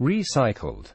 recycled.